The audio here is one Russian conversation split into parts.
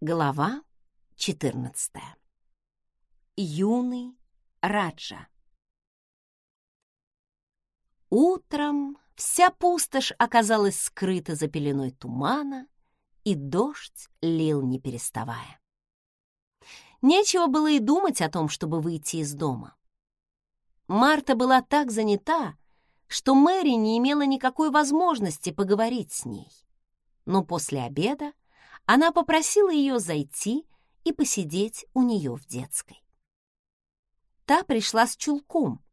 Глава 14. Юный Раджа. Утром вся пустошь оказалась скрыта за пеленой тумана, и дождь лил не переставая. Нечего было и думать о том, чтобы выйти из дома. Марта была так занята, что Мэри не имела никакой возможности поговорить с ней. Но после обеда она попросила ее зайти и посидеть у нее в детской. Та пришла с чулком.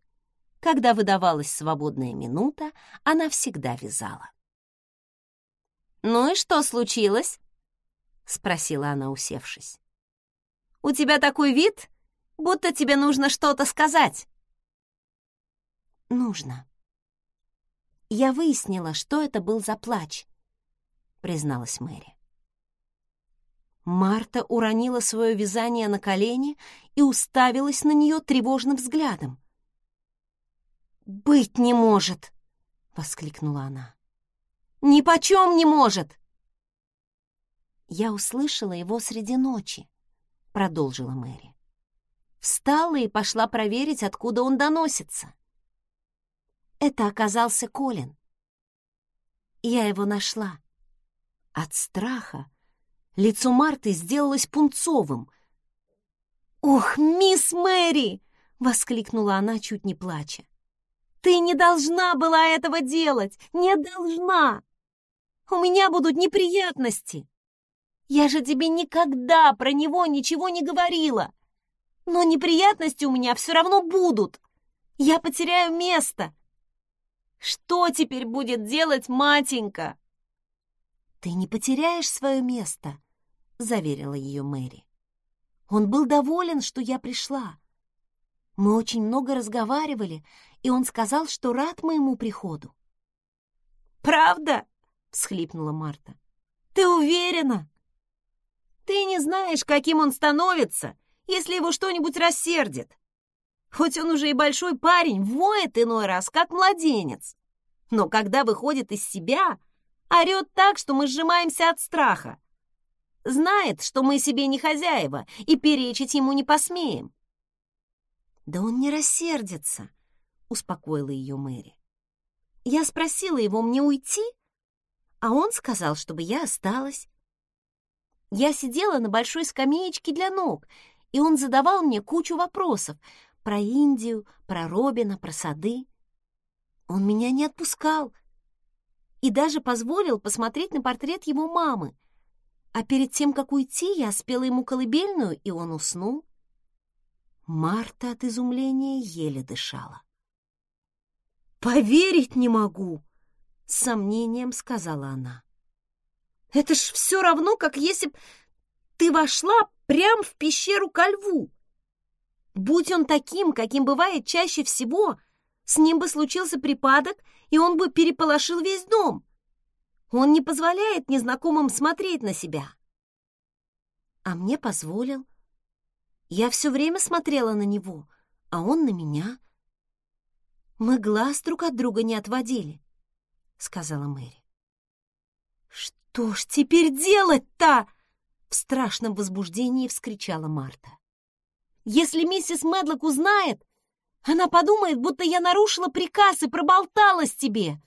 Когда выдавалась свободная минута, она всегда вязала. «Ну и что случилось?» — спросила она, усевшись. «У тебя такой вид, будто тебе нужно что-то сказать». «Нужно. Я выяснила, что это был за плач», — призналась Мэри. Марта уронила свое вязание на колени и уставилась на нее тревожным взглядом. «Быть не может!» — воскликнула она. «Ни почем не может!» «Я услышала его среди ночи», — продолжила Мэри. Встала и пошла проверить, откуда он доносится. Это оказался Колин. Я его нашла. От страха Лицо Марты сделалось пунцовым. «Ох, мисс Мэри!» — воскликнула она, чуть не плача. «Ты не должна была этого делать! Не должна! У меня будут неприятности! Я же тебе никогда про него ничего не говорила! Но неприятности у меня все равно будут! Я потеряю место! Что теперь будет делать матенька?» «Ты не потеряешь свое место», — заверила ее Мэри. «Он был доволен, что я пришла. Мы очень много разговаривали, и он сказал, что рад моему приходу». «Правда?» — всхлипнула Марта. «Ты уверена?» «Ты не знаешь, каким он становится, если его что-нибудь рассердит. Хоть он уже и большой парень, воет иной раз, как младенец. Но когда выходит из себя, орет так, что мы сжимаемся от страха. Знает, что мы себе не хозяева, и перечить ему не посмеем. «Да он не рассердится», — успокоила ее Мэри. Я спросила его, мне уйти, а он сказал, чтобы я осталась. Я сидела на большой скамеечке для ног, и он задавал мне кучу вопросов про Индию, про Робина, про сады. Он меня не отпускал и даже позволил посмотреть на портрет его мамы, а перед тем, как уйти, я спела ему колыбельную, и он уснул. Марта от изумления еле дышала. «Поверить не могу!» — с сомнением сказала она. «Это ж все равно, как если б ты вошла прямо в пещеру ко льву. Будь он таким, каким бывает чаще всего, с ним бы случился припадок, и он бы переполошил весь дом. Он не позволяет незнакомым смотреть на себя. А мне позволил. Я все время смотрела на него, а он на меня. Мы глаз друг от друга не отводили, — сказала Мэри. «Что ж теперь делать-то?» — в страшном возбуждении вскричала Марта. «Если миссис Медлок узнает, она подумает, будто я нарушила приказ и проболталась тебе.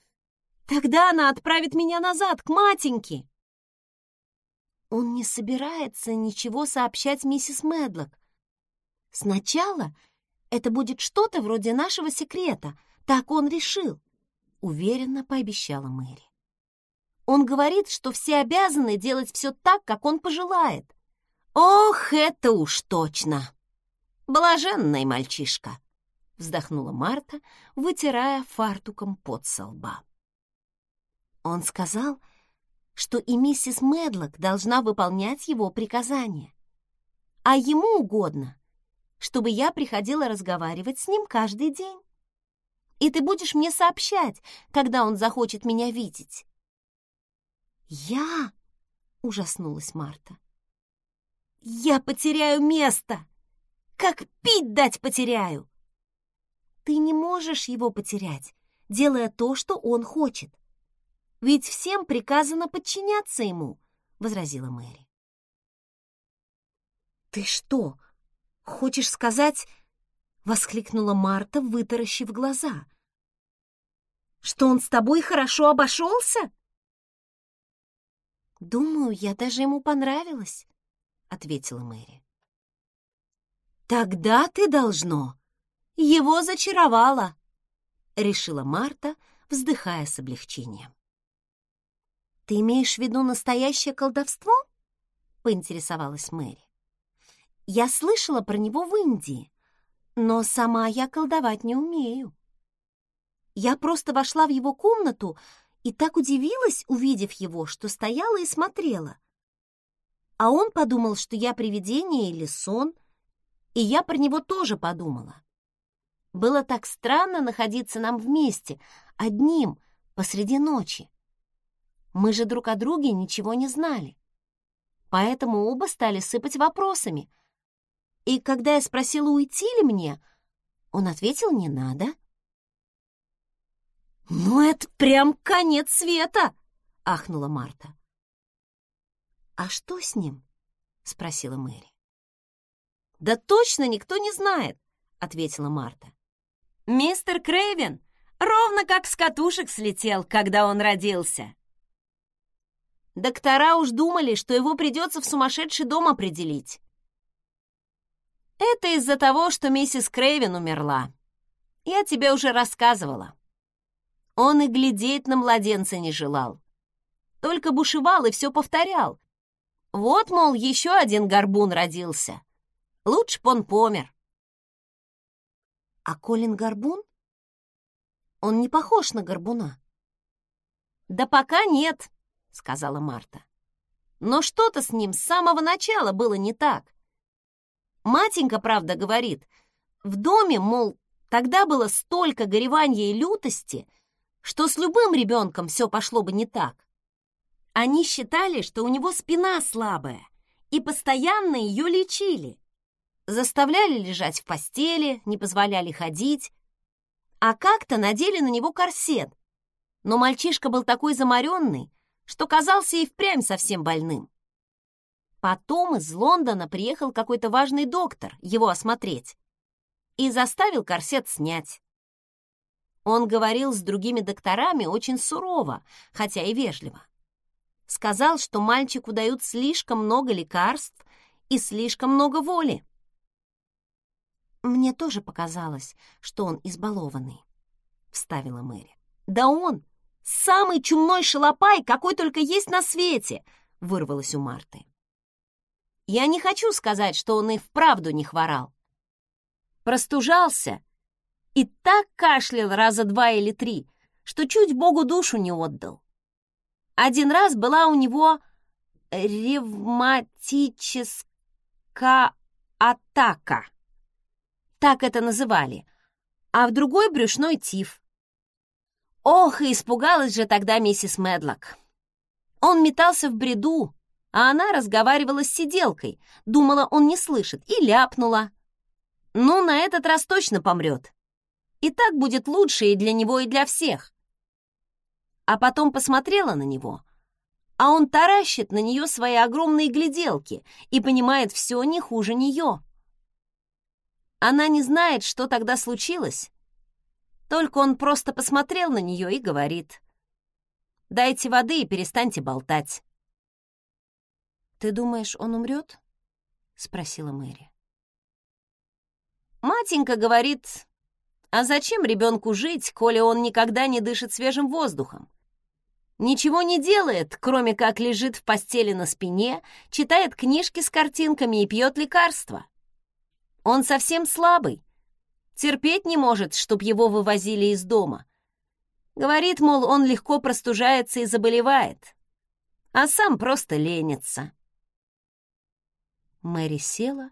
Тогда она отправит меня назад, к маменьке. Он не собирается ничего сообщать миссис Медлок. Сначала это будет что-то вроде нашего секрета, так он решил, уверенно пообещала Мэри. Он говорит, что все обязаны делать все так, как он пожелает. Ох, это уж точно! Блаженный мальчишка! Вздохнула Марта, вытирая фартуком под со лба. Он сказал, что и миссис Медлок должна выполнять его приказания. А ему угодно, чтобы я приходила разговаривать с ним каждый день. И ты будешь мне сообщать, когда он захочет меня видеть. «Я?» — ужаснулась Марта. «Я потеряю место! Как пить дать потеряю!» «Ты не можешь его потерять, делая то, что он хочет. Ведь всем приказано подчиняться ему, возразила Мэри. «Ты что, хочешь сказать...» — воскликнула Марта, вытаращив глаза. «Что он с тобой хорошо обошелся?» «Думаю, я даже ему понравилась», — ответила Мэри. «Тогда ты должно. Его зачаровала», — решила Марта, вздыхая с облегчением. «Ты имеешь в виду настоящее колдовство?» — поинтересовалась Мэри. «Я слышала про него в Индии, но сама я колдовать не умею. Я просто вошла в его комнату и так удивилась, увидев его, что стояла и смотрела. А он подумал, что я привидение или сон, и я про него тоже подумала. Было так странно находиться нам вместе, одним, посреди ночи. Мы же друг о друге ничего не знали. Поэтому оба стали сыпать вопросами. И когда я спросила, уйти ли мне, он ответил, не надо. «Ну, это прям конец света!» — ахнула Марта. «А что с ним?» — спросила Мэри. «Да точно никто не знает», — ответила Марта. «Мистер Крейвен ровно как с катушек слетел, когда он родился». Доктора уж думали, что его придется в сумасшедший дом определить. Это из-за того, что миссис Крейвен умерла. Я тебе уже рассказывала. Он и глядеть на младенца не желал. Только бушевал и все повторял. Вот, мол, еще один горбун родился. Лучше б он помер. А Колин горбун? Он не похож на горбуна. Да пока нет, сказала Марта. Но что-то с ним с самого начала было не так. Матенька, правда, говорит, в доме, мол, тогда было столько горевания и лютости — что с любым ребенком все пошло бы не так. Они считали, что у него спина слабая, и постоянно ее лечили. Заставляли лежать в постели, не позволяли ходить. А как-то надели на него корсет. Но мальчишка был такой заморенный, что казался и впрямь совсем больным. Потом из Лондона приехал какой-то важный доктор его осмотреть и заставил корсет снять. Он говорил с другими докторами очень сурово, хотя и вежливо. Сказал, что мальчику дают слишком много лекарств и слишком много воли. «Мне тоже показалось, что он избалованный», — вставила Мэри. «Да он самый чумной шалопай, какой только есть на свете!» — вырвалось у Марты. «Я не хочу сказать, что он и вправду не хворал. Простужался и так кашлял раза два или три, что чуть Богу душу не отдал. Один раз была у него ревматическая атака. Так это называли. А в другой брюшной тиф. Ох, и испугалась же тогда миссис Медлок. Он метался в бреду, а она разговаривала с сиделкой, думала, он не слышит, и ляпнула. Ну, на этот раз точно помрет. И так будет лучше и для него, и для всех. А потом посмотрела на него, а он таращит на нее свои огромные гляделки и понимает все не хуже нее. Она не знает, что тогда случилось. Только он просто посмотрел на нее и говорит. «Дайте воды и перестаньте болтать». «Ты думаешь, он умрет?» — спросила Мэри. Матенька говорит, а зачем ребенку жить, коли он никогда не дышит свежим воздухом? Ничего не делает, кроме как лежит в постели на спине, читает книжки с картинками и пьет лекарства. Он совсем слабый, терпеть не может, чтоб его вывозили из дома. Говорит, мол, он легко простужается и заболевает, а сам просто ленится. Мэри села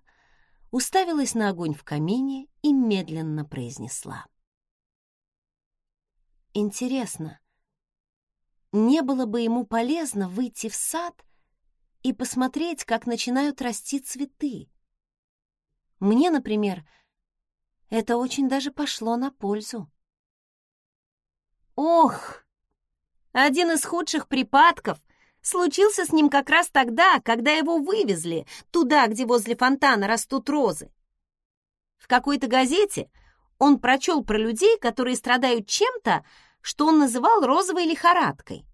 уставилась на огонь в камине и медленно произнесла. Интересно, не было бы ему полезно выйти в сад и посмотреть, как начинают расти цветы? Мне, например, это очень даже пошло на пользу. Ох, один из худших припадков случился с ним как раз тогда, когда его вывезли туда, где возле фонтана растут розы. В какой-то газете он прочел про людей, которые страдают чем-то, что он называл розовой лихорадкой.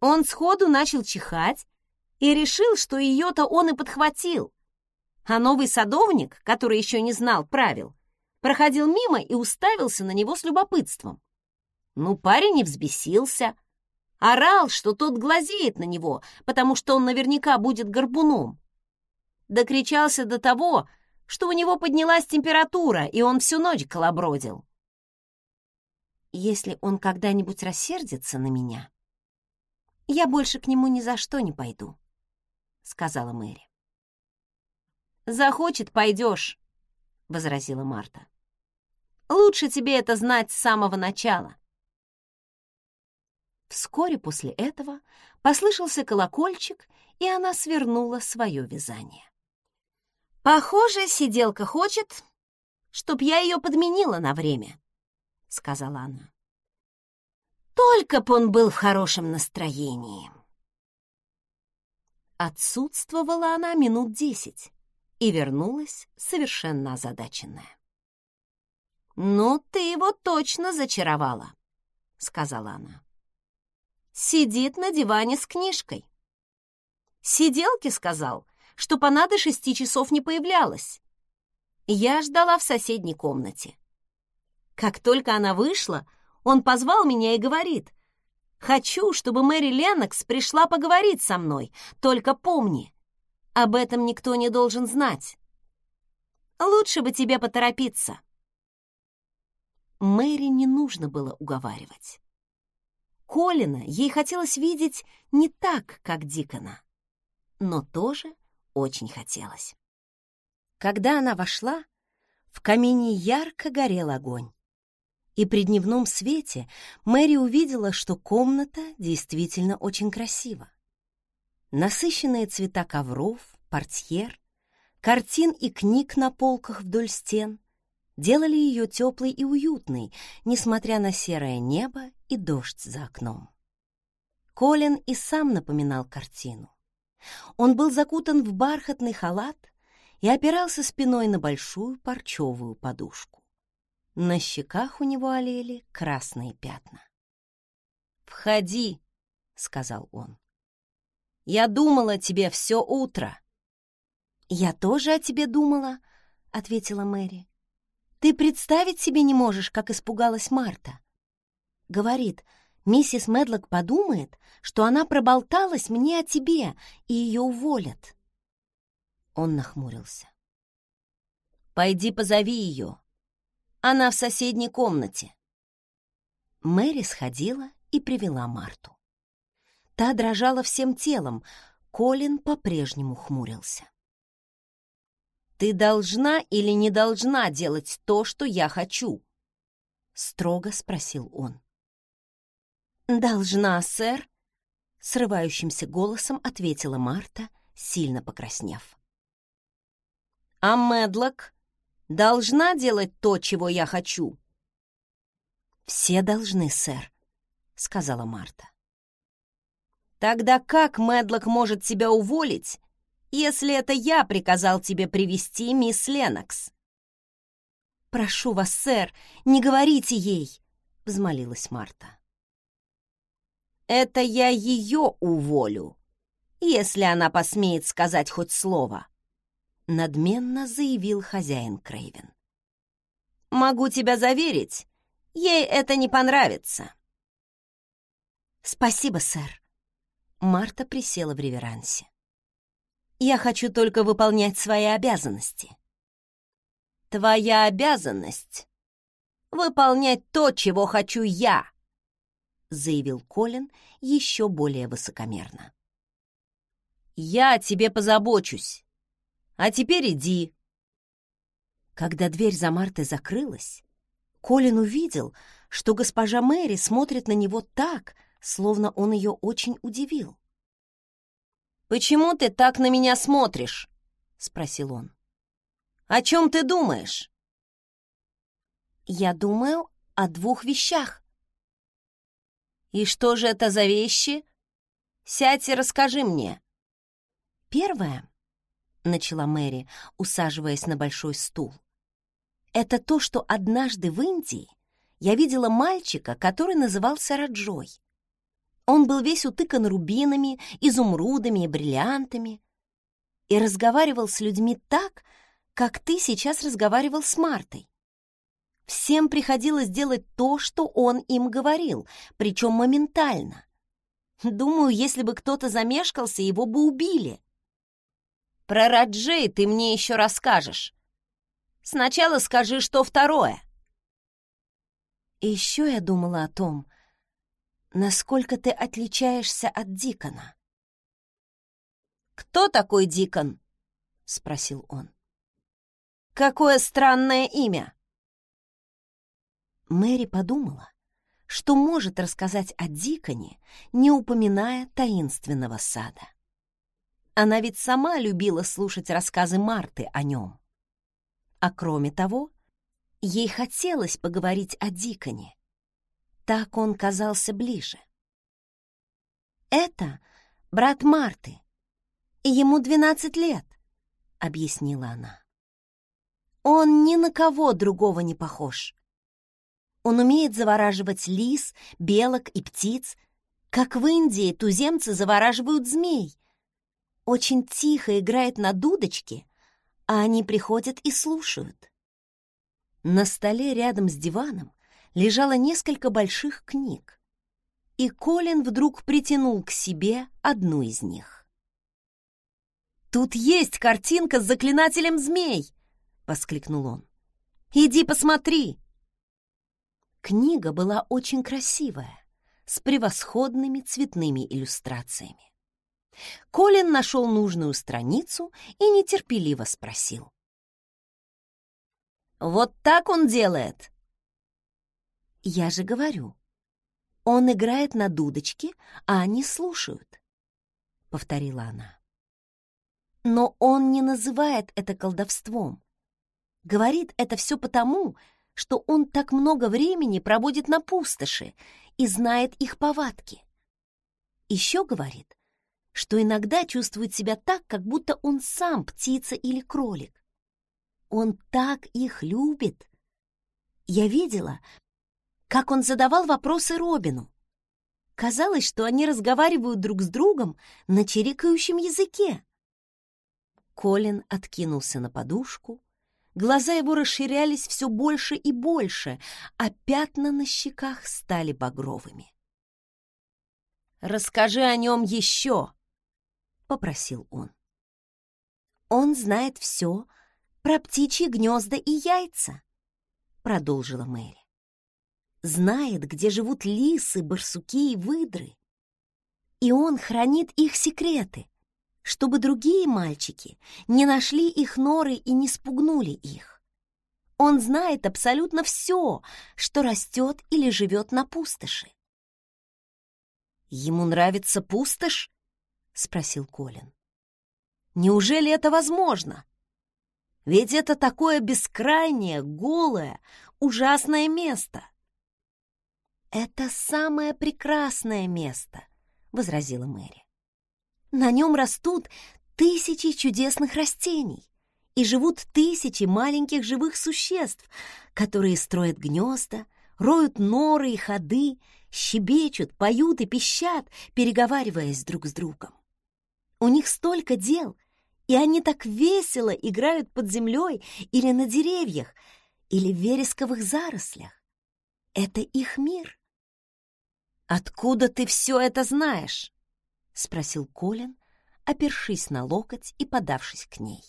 Он сходу начал чихать и решил, что ее-то он и подхватил. А новый садовник, который еще не знал правил, проходил мимо и уставился на него с любопытством. Ну, парень не взбесился, орал, что тот глазеет на него, потому что он наверняка будет горбуном. Докричался до того, что у него поднялась температура, и он всю ночь колобродил. Если он когда-нибудь рассердится на меня, я больше к нему ни за что не пойду, — сказала Мэри. «Захочет — пойдешь», — возразила Марта. «Лучше тебе это знать с самого начала». Вскоре после этого послышался колокольчик, и она свернула свое вязание. «Похоже, сиделка хочет, чтоб я ее подменила на время», — сказала она. «Только б он был в хорошем настроении». Отсутствовала она минут десять и вернулась совершенно озадаченная. «Ну, ты его точно зачаровала», — сказала она. «Сидит на диване с книжкой». Сиделке сказал, что по надо шести часов не появлялась. Я ждала в соседней комнате. Как только она вышла, он позвал меня и говорит, «Хочу, чтобы Мэри Леннокс пришла поговорить со мной, только помни, об этом никто не должен знать. Лучше бы тебе поторопиться». Мэри не нужно было уговаривать. Колина ей хотелось видеть не так, как Дикона, но тоже очень хотелось. Когда она вошла, в камине ярко горел огонь. И при дневном свете Мэри увидела, что комната действительно очень красива. Насыщенные цвета ковров, портьер, картин и книг на полках вдоль стен делали ее теплой и уютной, несмотря на серое небо и дождь за окном. Колин и сам напоминал картину. Он был закутан в бархатный халат и опирался спиной на большую парчевую подушку. На щеках у него олели красные пятна. «Входи», — сказал он. «Я думала о тебе все утро». «Я тоже о тебе думала», — ответила Мэри. «Ты представить себе не можешь, как испугалась Марта». Говорит, Миссис Медлок подумает, что она проболталась мне о тебе, и ее уволят. Он нахмурился. «Пойди позови ее. Она в соседней комнате». Мэри сходила и привела Марту. Та дрожала всем телом, Колин по-прежнему хмурился. «Ты должна или не должна делать то, что я хочу?» — строго спросил он. «Должна, сэр», — срывающимся голосом ответила Марта, сильно покраснев. «А Медлок должна делать то, чего я хочу?» «Все должны, сэр», — сказала Марта. «Тогда как Медлок может тебя уволить, если это я приказал тебе привести мисс Ленокс?» «Прошу вас, сэр, не говорите ей», — взмолилась Марта. Это я ее уволю, если она посмеет сказать хоть слово», — надменно заявил хозяин Крейвен. «Могу тебя заверить, ей это не понравится». «Спасибо, сэр». Марта присела в реверансе. «Я хочу только выполнять свои обязанности». «Твоя обязанность — выполнять то, чего хочу я», — заявил Колин еще более высокомерно. «Я о тебе позабочусь. А теперь иди». Когда дверь за Мартой закрылась, Колин увидел, что госпожа Мэри смотрит на него так, словно он ее очень удивил. «Почему ты так на меня смотришь?» — спросил он. «О чем ты думаешь?» «Я думаю о двух вещах», «И что же это за вещи?» Сядь и расскажи мне». «Первое», — начала Мэри, усаживаясь на большой стул, «это то, что однажды в Индии я видела мальчика, который назывался Раджой. Он был весь утыкан рубинами, изумрудами и бриллиантами и разговаривал с людьми так, как ты сейчас разговаривал с Мартой. Всем приходилось делать то, что он им говорил, причем моментально. Думаю, если бы кто-то замешкался, его бы убили. Про Раджей ты мне еще расскажешь. Сначала скажи, что второе. Еще я думала о том, насколько ты отличаешься от Дикона. «Кто такой Дикон?» — спросил он. «Какое странное имя!» Мэри подумала, что может рассказать о Диконе, не упоминая таинственного сада. Она ведь сама любила слушать рассказы Марты о нем. А кроме того, ей хотелось поговорить о Диконе. Так он казался ближе. «Это брат Марты, и ему 12 лет», — объяснила она. «Он ни на кого другого не похож. Он умеет завораживать лис, белок и птиц, как в Индии туземцы завораживают змей. Очень тихо играет на дудочке, а они приходят и слушают. На столе рядом с диваном лежало несколько больших книг, и Колин вдруг притянул к себе одну из них. «Тут есть картинка с заклинателем змей!» — воскликнул он. «Иди посмотри!» Книга была очень красивая, с превосходными цветными иллюстрациями. Колин нашел нужную страницу и нетерпеливо спросил. «Вот так он делает?» «Я же говорю, он играет на дудочке, а они слушают», — повторила она. «Но он не называет это колдовством. Говорит это все потому, что он так много времени проводит на пустоши и знает их повадки. Еще говорит, что иногда чувствует себя так, как будто он сам птица или кролик. Он так их любит. Я видела, как он задавал вопросы Робину. Казалось, что они разговаривают друг с другом на чирикающем языке. Колин откинулся на подушку, Глаза его расширялись все больше и больше, а пятна на щеках стали багровыми. «Расскажи о нем еще!» — попросил он. «Он знает все про птичьи гнезда и яйца», — продолжила Мэри. «Знает, где живут лисы, барсуки и выдры. И он хранит их секреты, чтобы другие мальчики не нашли их норы и не спугнули их. Он знает абсолютно все, что растет или живет на пустоши. «Ему нравится пустошь?» — спросил Колин. «Неужели это возможно? Ведь это такое бескрайнее, голое, ужасное место». «Это самое прекрасное место», — возразила Мэри. На нем растут тысячи чудесных растений и живут тысячи маленьких живых существ, которые строят гнезда, роют норы и ходы, щебечут, поют и пищат, переговариваясь друг с другом. У них столько дел, и они так весело играют под землей или на деревьях, или в вересковых зарослях. Это их мир. «Откуда ты все это знаешь?» — спросил Колин, опершись на локоть и подавшись к ней.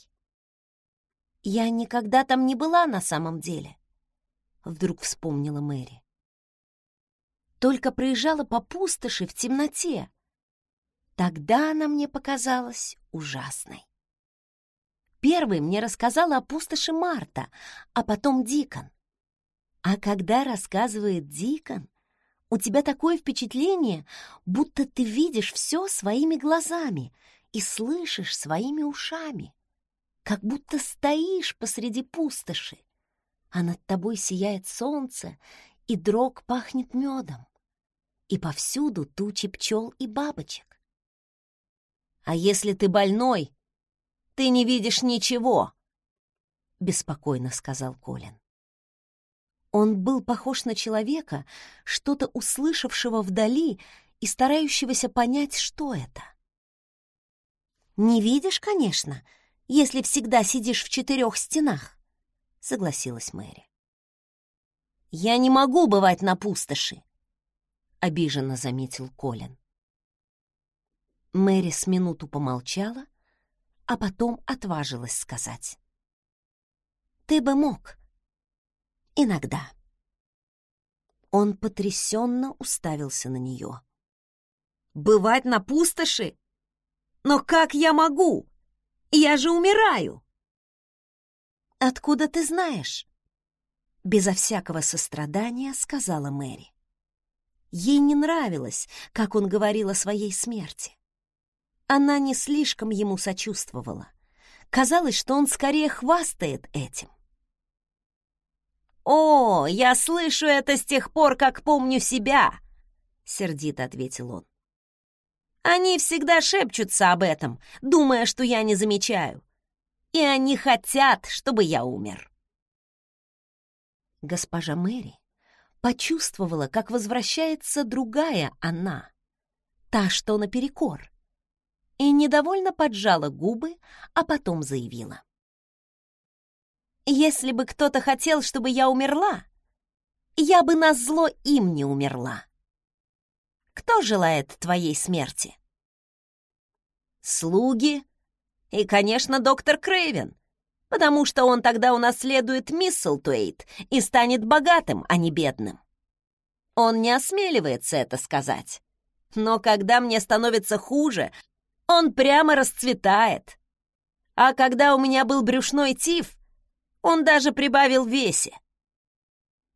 «Я никогда там не была на самом деле», — вдруг вспомнила Мэри. «Только проезжала по пустоши в темноте. Тогда она мне показалась ужасной. Первый мне рассказала о пустоши Марта, а потом Дикон. А когда рассказывает Дикон, у тебя такое впечатление, будто ты видишь все своими глазами и слышишь своими ушами, как будто стоишь посреди пустоши, а над тобой сияет солнце, и дрог пахнет медом, и повсюду тучи пчел и бабочек. «А если ты больной, ты не видишь ничего», — беспокойно сказал Колин. Он был похож на человека, что-то услышавшего вдали и старающегося понять, что это. «Не видишь, конечно, если всегда сидишь в четырех стенах», — согласилась Мэри. «Я не могу бывать на пустоши», — обиженно заметил Колин. Мэри с минуту помолчала, а потом отважилась сказать. «Ты бы мог. Иногда». Он потрясенно уставился на нее. «Бывать на пустоши? Но как я могу? Я же умираю!» «Откуда ты знаешь?» Безо всякого сострадания сказала Мэри. Ей не нравилось, как он говорил о своей смерти. Она не слишком ему сочувствовала. Казалось, что он скорее хвастает этим. «О, я слышу это с тех пор, как помню себя!» — сердито ответил он. «Они всегда шепчутся об этом, думая, что я не замечаю. И они хотят, чтобы я умер». Госпожа Мэри почувствовала, как возвращается другая она, та, что наперекор, и недовольно поджала губы, а потом заявила. Если бы кто-то хотел, чтобы я умерла, я бы на зло им не умерла. Кто желает твоей смерти? Слуги и, конечно, доктор Крейвен, потому что он тогда унаследует Мисселтуэйт и станет богатым, а не бедным. Он не осмеливается это сказать. Но когда мне становится хуже, он прямо расцветает. А когда у меня был брюшной тиф, он даже прибавил весе.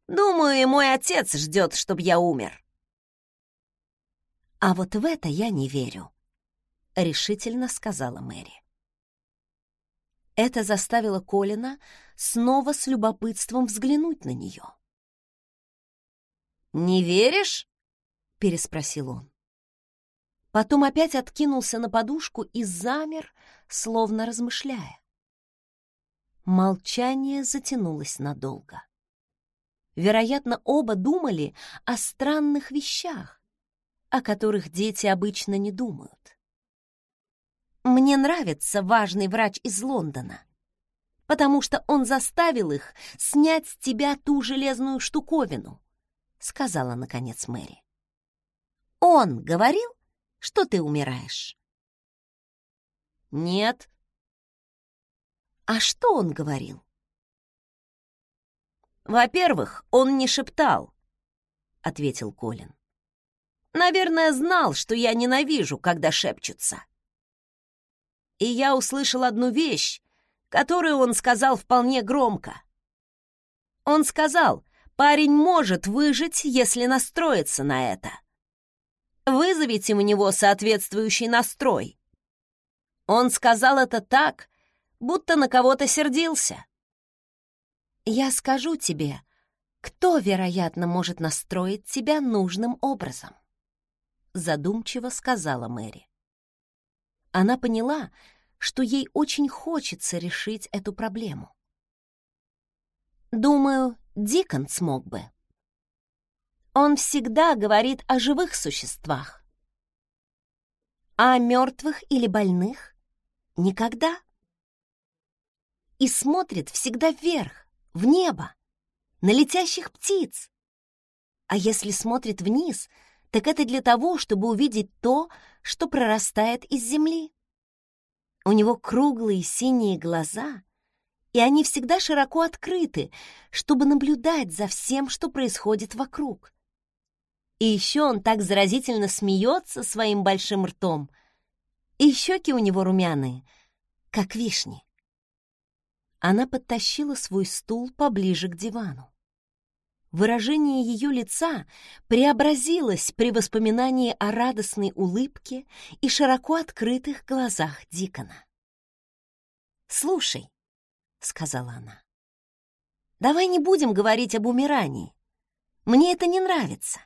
Думаю, и мой отец ждет, чтобы я умер. А вот в это я не верю, решительно сказала Мэри. Это заставило Колина снова с любопытством взглянуть на нее. «Не веришь?» — переспросил он. Потом опять откинулся на подушку и замер, словно размышляя. Молчание затянулось надолго. Вероятно, оба думали о странных вещах, о которых дети обычно не думают. «Мне нравится важный врач из Лондона, потому что он заставил их снять с тебя ту железную штуковину», — сказала, наконец, Мэри. «Он говорил, что ты умираешь?» «Нет», а что он говорил? Во-первых, он не шептал, ответил Колин. Наверное, знал, что я ненавижу, когда шепчутся. И я услышал одну вещь, которую он сказал вполне громко. Он сказал, парень может выжить, если настроиться на это. Вызовите у него соответствующий настрой. Он сказал это так, будто на кого-то сердился. Я скажу тебе, кто, вероятно, может настроить тебя нужным образом, задумчиво сказала Мэри. Она поняла, что ей очень хочется решить эту проблему. Думаю, Дикон смог бы. Он всегда говорит о живых существах. А о мертвых или больных — никогда и смотрит всегда вверх, в небо, на летящих птиц. А если смотрит вниз, так это для того, чтобы увидеть то, что прорастает из земли. У него круглые синие глаза, и они всегда широко открыты, чтобы наблюдать за всем, что происходит вокруг. И еще он так заразительно смеется своим большим ртом, и щеки у него румяные, как вишни. Она подтащила свой стул поближе к дивану. Выражение ее лица преобразилось при воспоминании о радостной улыбке и широко открытых глазах Дикона. «Слушай», — сказала она, — «давай не будем говорить об умирании. Мне это не нравится.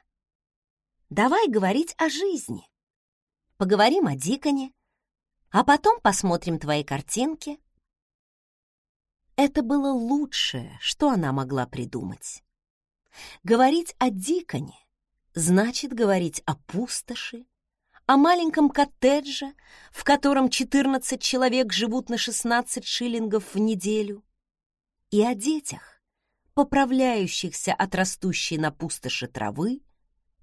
Давай говорить о жизни. Поговорим о Диконе, А потом посмотрим твои картинки. Это было лучшее, что она могла придумать. Говорить о Диконе значит говорить о пустоши, о маленьком коттедже, в котором 14 человек живут на 16 шиллингов в неделю, и о детях, поправляющихся от растущей на пустоши травы,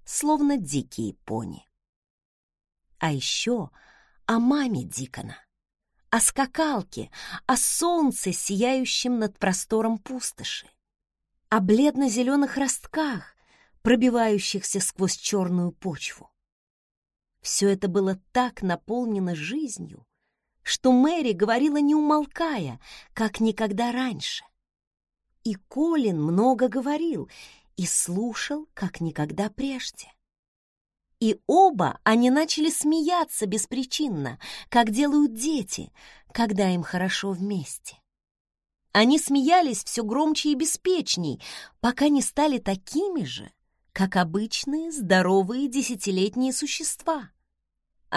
словно дикие пони. А еще о маме Дикона, о скакалке, о солнце, сияющем над простором пустоши, о бледно-зеленых ростках, пробивающихся сквозь черную почву. Все это было так наполнено жизнью, что Мэри говорила не умолкая, как никогда раньше. И Колин много говорил и слушал, как никогда прежде. И оба они начали смеяться беспричинно, как делают дети, когда им хорошо вместе. Они смеялись все громче и беспечней, пока не стали такими же, как обычные здоровые десятилетние существа,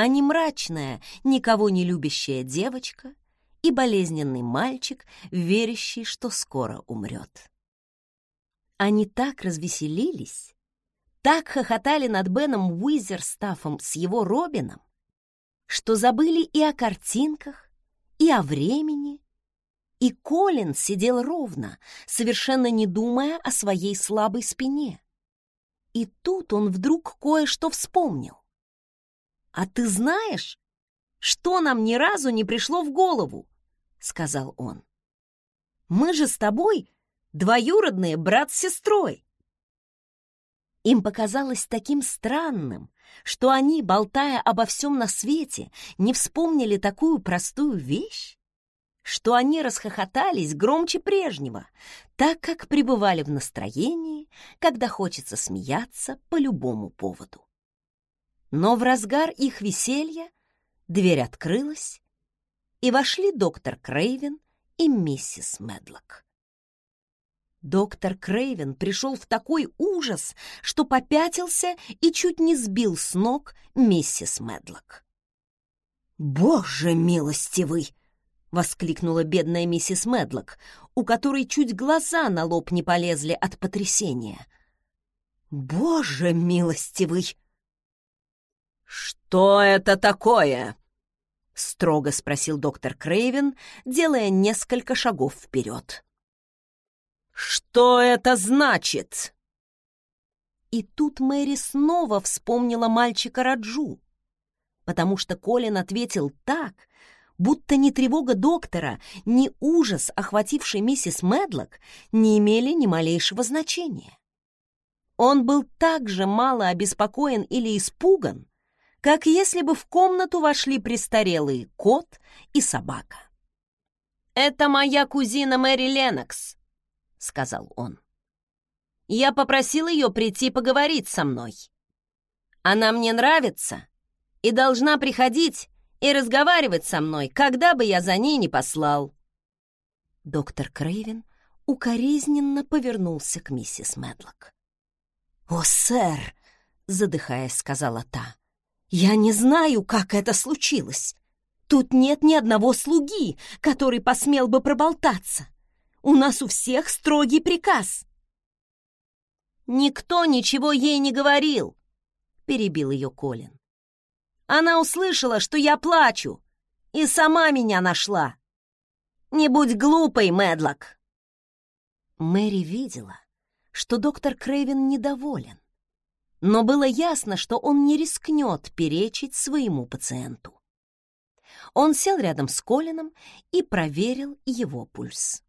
не мрачная, никого не любящая девочка и болезненный мальчик, верящий, что скоро умрет. Они так развеселились, так хохотали над Беном Уизерстафом с его Робином, что забыли и о картинках, и о времени, и Колин сидел ровно, совершенно не думая о своей слабой спине. И тут он вдруг кое-что вспомнил. «А ты знаешь, что нам ни разу не пришло в голову?» — сказал он. «Мы же с тобой двоюродные брат с сестрой». Им показалось таким странным, что они, болтая обо всем на свете, не вспомнили такую простую вещь что они расхохотались громче прежнего, так как пребывали в настроении, когда хочется смеяться по любому поводу. Но в разгар их веселья дверь открылась, и вошли доктор Крейвен и миссис Медлок. Доктор Крейвен пришел в такой ужас, что попятился и чуть не сбил с ног миссис Медлок. «Боже милостивый!» воскликнула бедная миссис Медлок, у которой чуть глаза на лоб не полезли от потрясения. «Боже милостивый!» «Что это такое?» — строго спросил доктор Крейвен, делая несколько шагов вперед. «Что это значит?» И тут Мэри снова вспомнила мальчика Раджу, потому что Колин ответил так, будто ни тревога доктора, ни ужас, охвативший миссис Медлок, не имели ни малейшего значения. Он был так же мало обеспокоен или испуган, как если бы в комнату вошли престарелые кот и собака. «Это моя кузина Мэри Ленокс», — сказал он. «Я попросил ее прийти поговорить со мной. Она мне нравится и должна приходить и разговаривать со мной, когда бы я за ней не послал». Доктор Крейвен укоризненно повернулся к миссис Медлок. «О, сэр!» — задыхаясь, сказала та. «Я не знаю, как это случилось. Тут нет ни одного слуги, который посмел бы проболтаться. У нас у всех строгий приказ». «Никто ничего ей не говорил», — перебил ее Колин. Она услышала, что я плачу, и сама меня нашла. Не будь глупой, Медлок. Мэри видела, что доктор Крейвен недоволен, но было ясно, что он не рискнет перечить своему пациенту. Он сел рядом с Колином и проверил его пульс.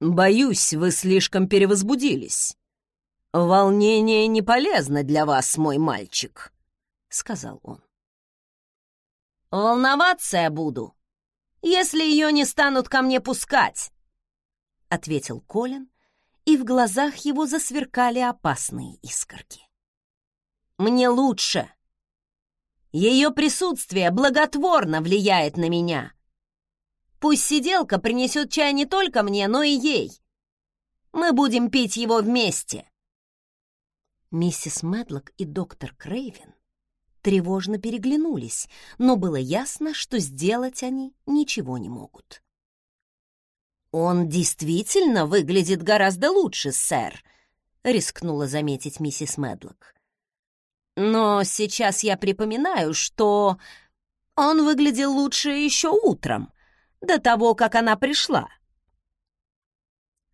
«Боюсь, вы слишком перевозбудились. Волнение не полезно для вас, мой мальчик», — сказал он. «Волноваться я буду, если ее не станут ко мне пускать», — ответил Колин, и в глазах его засверкали опасные искорки. «Мне лучше. Ее присутствие благотворно влияет на меня. Пусть сиделка принесет чай не только мне, но и ей. Мы будем пить его вместе». Миссис Медлок и доктор Крейвен тревожно переглянулись, но было ясно, что сделать они ничего не могут. «Он действительно выглядит гораздо лучше, сэр», — рискнула заметить миссис Медлок. «Но сейчас я припоминаю, что он выглядел лучше еще утром, до того, как она пришла.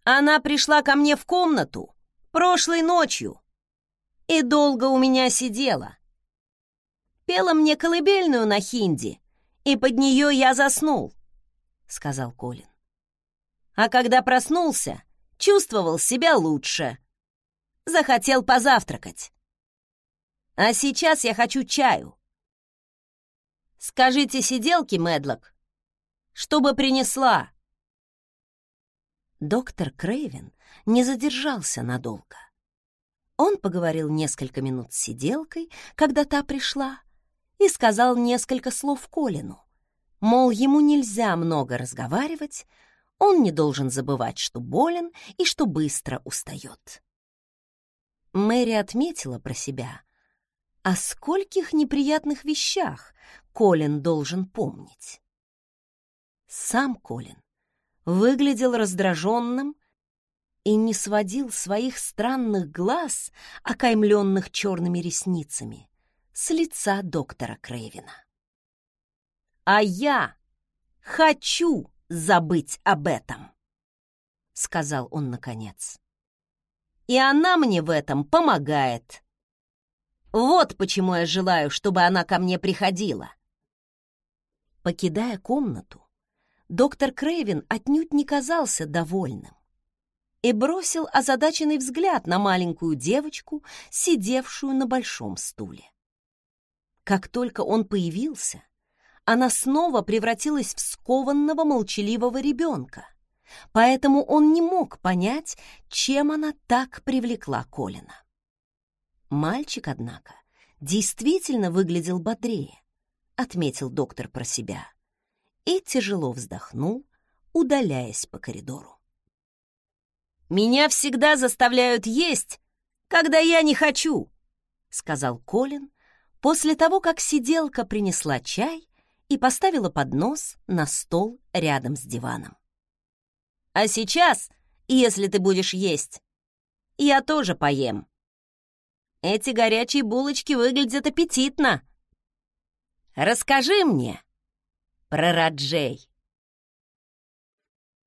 Она пришла ко мне в комнату прошлой ночью и долго у меня сидела. Пела мне колыбельную на хинди, и под нее я заснул», — сказал Колин. «А когда проснулся, чувствовал себя лучше. Захотел позавтракать. А сейчас я хочу чаю. Скажите сиделке, Медлок, чтобы принесла». Доктор Крейвен не задержался надолго. Он поговорил несколько минут с сиделкой, когда та пришла, и сказал несколько слов Колину. Мол, ему нельзя много разговаривать, он не должен забывать, что болен и что быстро устает. Мэри отметила про себя, о скольких неприятных вещах Колин должен помнить. Сам Колин выглядел раздраженным и не сводил своих странных глаз, окаймленных черными ресницами, с лица доктора Крейвина. «А я хочу забыть об этом», — сказал он наконец. «И она мне в этом помогает. Вот почему я желаю, чтобы она ко мне приходила». Покидая комнату, доктор Крейвин отнюдь не казался довольным и бросил озадаченный взгляд на маленькую девочку, сидевшую на большом стуле. Как только он появился, она снова превратилась в скованного молчаливого ребенка, поэтому он не мог понять, чем она так привлекла Колина. Мальчик, однако, действительно выглядел бодрее, отметил доктор про себя и тяжело вздохнул, удаляясь по коридору. «Меня всегда заставляют есть, когда я не хочу», — сказал Колин, после того, как сиделка принесла чай и поставила поднос на стол рядом с диваном. «А сейчас, если ты будешь есть, я тоже поем. Эти горячие булочки выглядят аппетитно. Расскажи мне про Раджей».